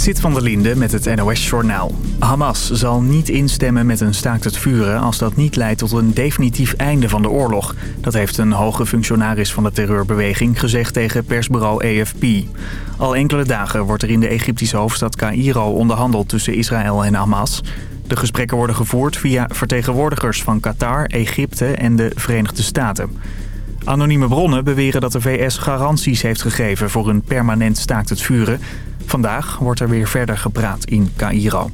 Zit van der Linde met het NOS-journaal. Hamas zal niet instemmen met een staakt het vuren... als dat niet leidt tot een definitief einde van de oorlog. Dat heeft een hoge functionaris van de terreurbeweging gezegd tegen persbureau AFP. Al enkele dagen wordt er in de Egyptische hoofdstad Cairo onderhandeld tussen Israël en Hamas. De gesprekken worden gevoerd via vertegenwoordigers van Qatar, Egypte en de Verenigde Staten. Anonieme bronnen beweren dat de VS garanties heeft gegeven voor een permanent staakt het vuren... Vandaag wordt er weer verder gepraat in Cairo.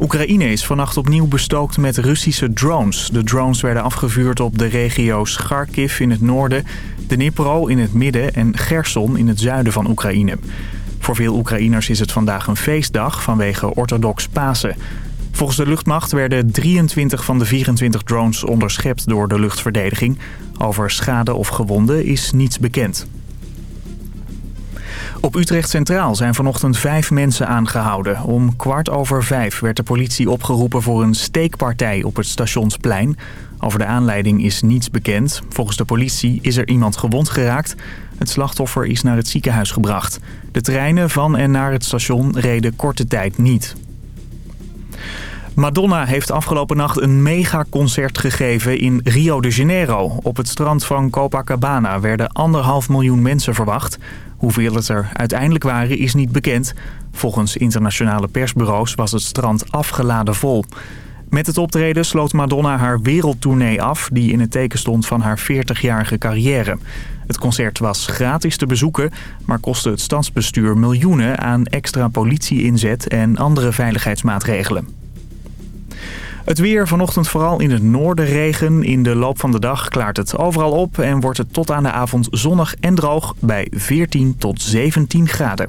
Oekraïne is vannacht opnieuw bestookt met Russische drones. De drones werden afgevuurd op de regio's Kharkiv in het noorden... Dnipro in het midden en Gerson in het zuiden van Oekraïne. Voor veel Oekraïners is het vandaag een feestdag vanwege orthodox Pasen. Volgens de luchtmacht werden 23 van de 24 drones onderschept door de luchtverdediging. Over schade of gewonden is niets bekend. Op Utrecht Centraal zijn vanochtend vijf mensen aangehouden. Om kwart over vijf werd de politie opgeroepen voor een steekpartij op het stationsplein. Over de aanleiding is niets bekend. Volgens de politie is er iemand gewond geraakt. Het slachtoffer is naar het ziekenhuis gebracht. De treinen van en naar het station reden korte tijd niet. Madonna heeft afgelopen nacht een megaconcert gegeven in Rio de Janeiro. Op het strand van Copacabana werden anderhalf miljoen mensen verwacht. Hoeveel het er uiteindelijk waren is niet bekend. Volgens internationale persbureaus was het strand afgeladen vol. Met het optreden sloot Madonna haar wereldtournee af... die in het teken stond van haar 40-jarige carrière. Het concert was gratis te bezoeken... maar kostte het stadsbestuur miljoenen aan extra politieinzet en andere veiligheidsmaatregelen. Het weer vanochtend vooral in het noorden regen. In de loop van de dag klaart het overal op en wordt het tot aan de avond zonnig en droog bij 14 tot 17 graden.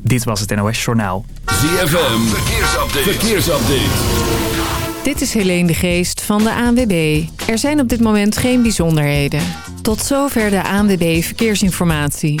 Dit was het NOS Journaal. ZFM, verkeersupdate. verkeersupdate. Dit is Helene de Geest van de ANWB. Er zijn op dit moment geen bijzonderheden. Tot zover de ANWB Verkeersinformatie.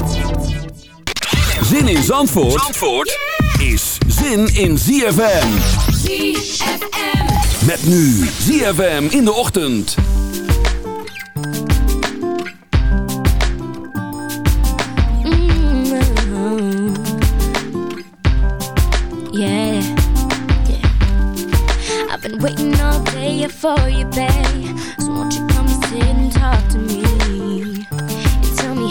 Zin in Zandvoort, Zandvoort is zin in ZFM. ZFM. Met nu ZFM in de ochtend. Mm-hmm. Yeah, yeah. I've been waiting all day for you, babe.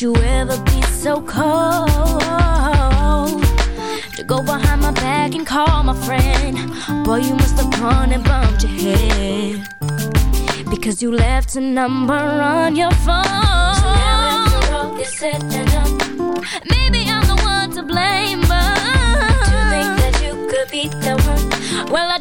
You ever be so cold? To go behind my back and call my friend. Boy, you must have gone and bumped your head. Because you left a number on your phone. So now after all is said and done, maybe I'm the one to blame. But to think that you could be the one. Well, I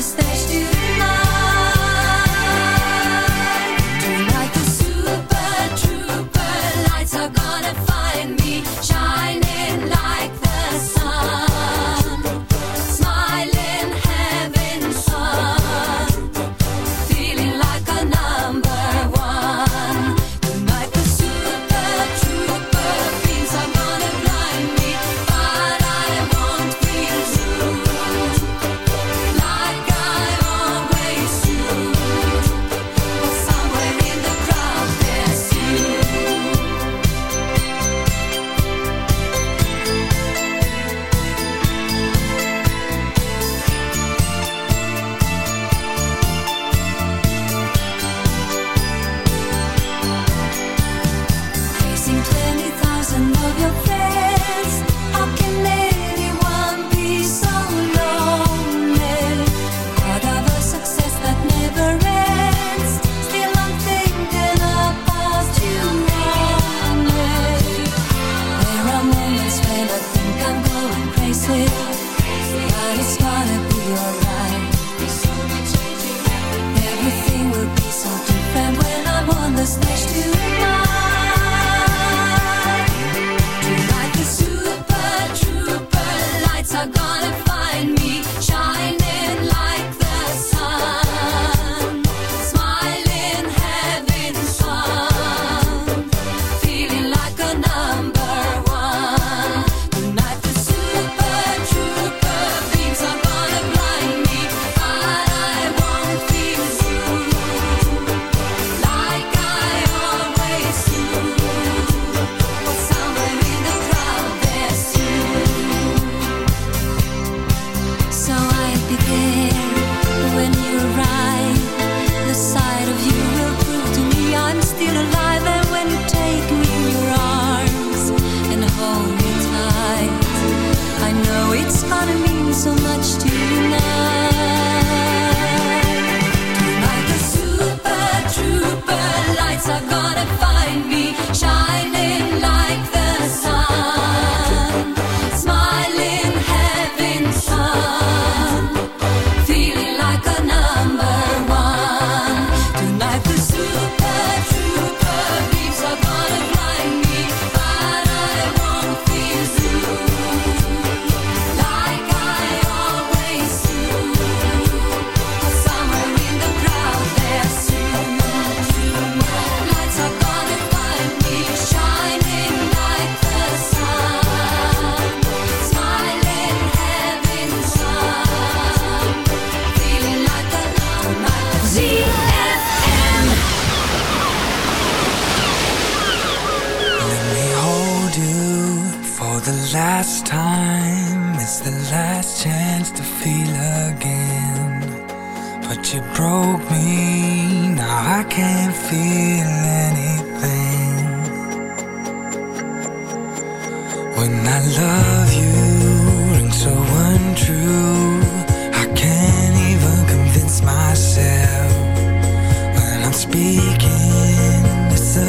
Stay.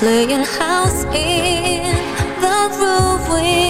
playing house in the ruins.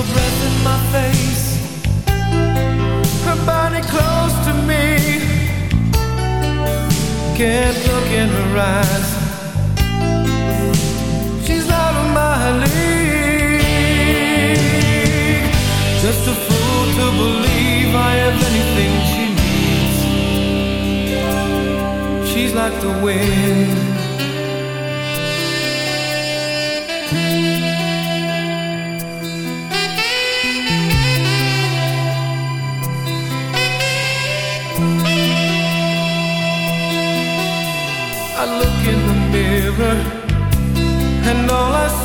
breath in my face. Her body close to me. Can't look in her eyes. She's my league Just a fool to believe I have anything she needs. She's like the wind.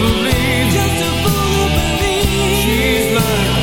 believe, just a fool who believes she's like.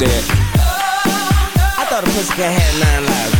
You're my everything, and I can't wait. Come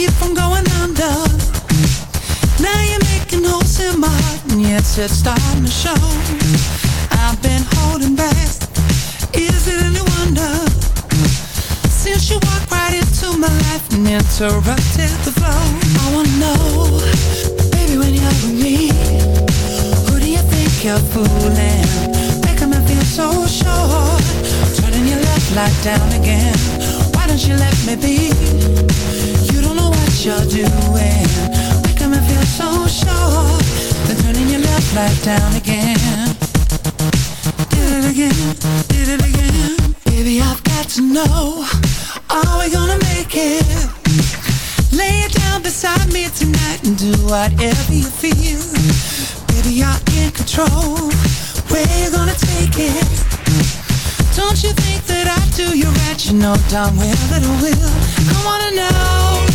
keep from going under. Now you're making holes in my heart, and yes, it's starting to show. I've been holding back. Is it any wonder? Since you walked right into my life and interrupted the flow, I wanna know, baby, when you're with me, who do you think you're fooling? Making me feel so sure, turning your left light down again. Why don't you let me be? What you're doing. Making me feel so sure. Then turning your left light down again. Did it again, did it again. Baby, I've got to know. Are we gonna make it? Lay it down beside me tonight and do whatever you feel. Baby, you're in control. Where you gonna take it? Don't you think that I do you right? You know darn well that I will. I wanna know,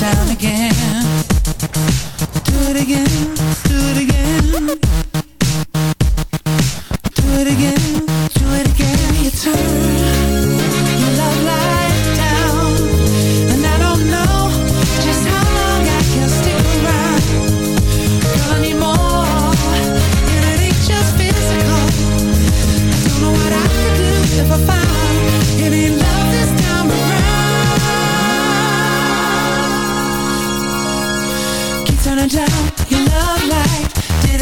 down again. Do it again, do it again.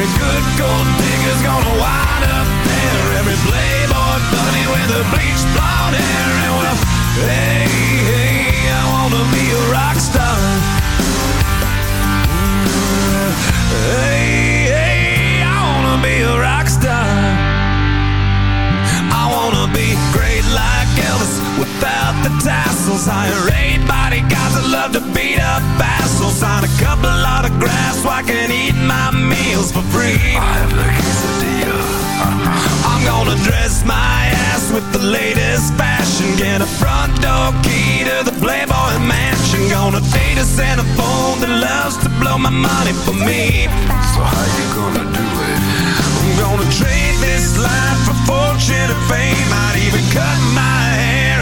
Every good gold digger's gonna wind up there. Every playboy bunny with a bleached blonde hair. And well, hey, hey, I wanna be a rock star. Hey, hey, I wanna be a rock star. I wanna be great like Elvis without the tassels. Hire eight bodyguards that love to beat up assholes. Sign a couple autographs so I can eat my meals for free. I have the quesadilla. I'm gonna dress my ass with the latest fashion. Get a front door key to the Playboy Mansion. Gonna date a Santa phone that loves to blow my money for me. So how you gonna do it? I'm gonna trade this life for fortune and fame. I'd even cut my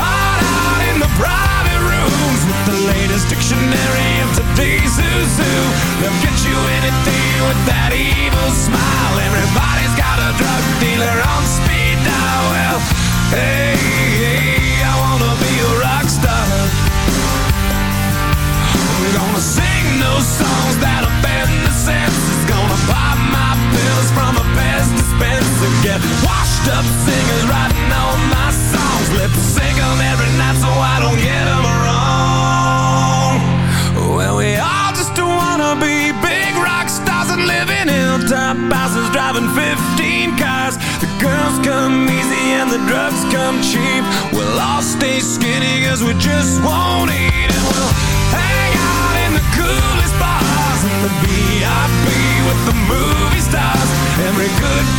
hide out in the private rooms with the latest dictionary of today's who's who. They'll get you anything with that evil smile. Everybody's got a drug dealer on speed dial. Well, hey, hey, I wanna be a rock star. I'm gonna sing those songs that offend the senses. Gonna pop my pills from a Pez dispenser. Get washed up singers writing all my songs. Lip sync 'em every night so I don't get 'em wrong. Well, we all just wanna be big rock stars and live in hilltop houses driving 15 cars. The girls come easy and the drugs come cheap. We'll all stay skinny cause we just won't eat and we'll hang out in the coolest bars in the VIP with the movie stars. Every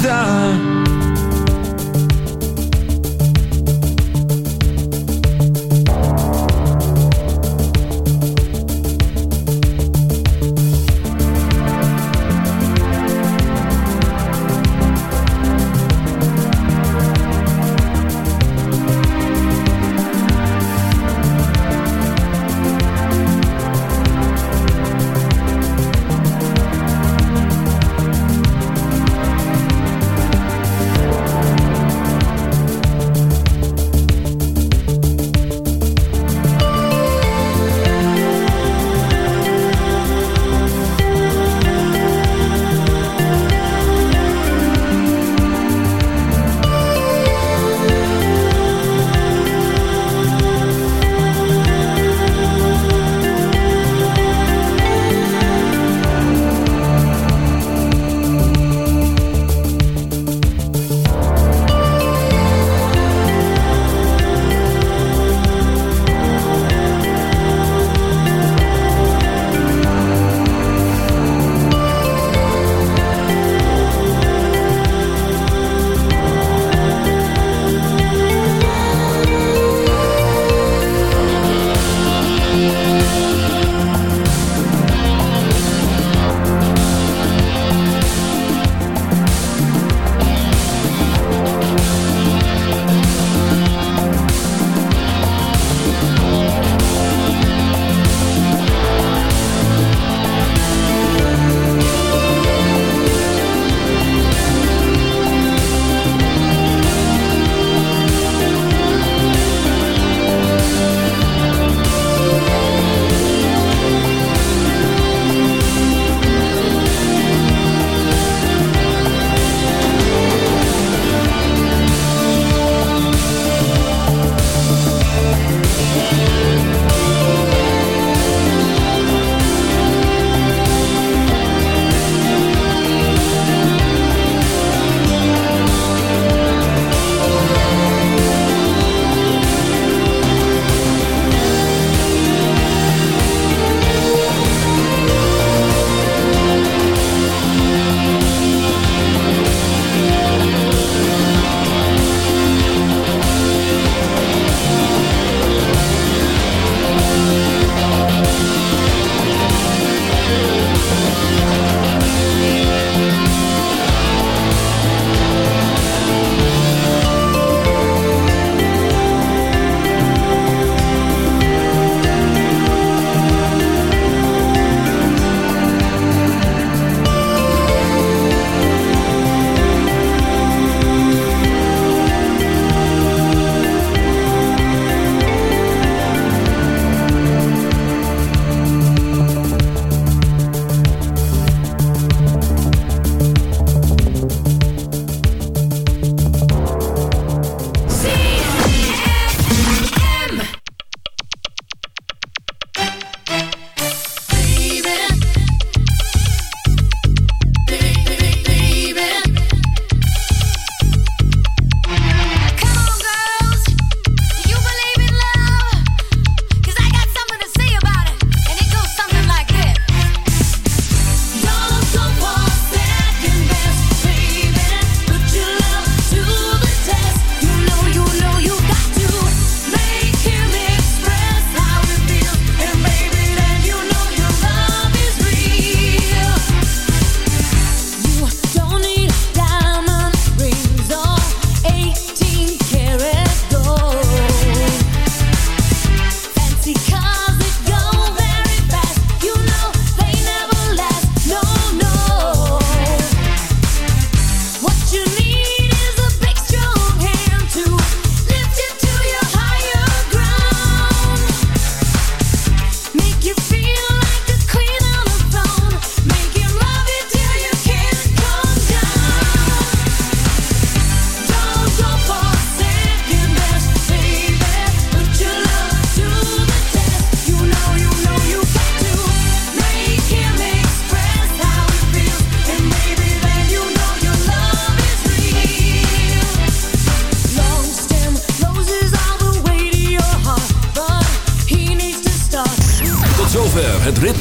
star. Música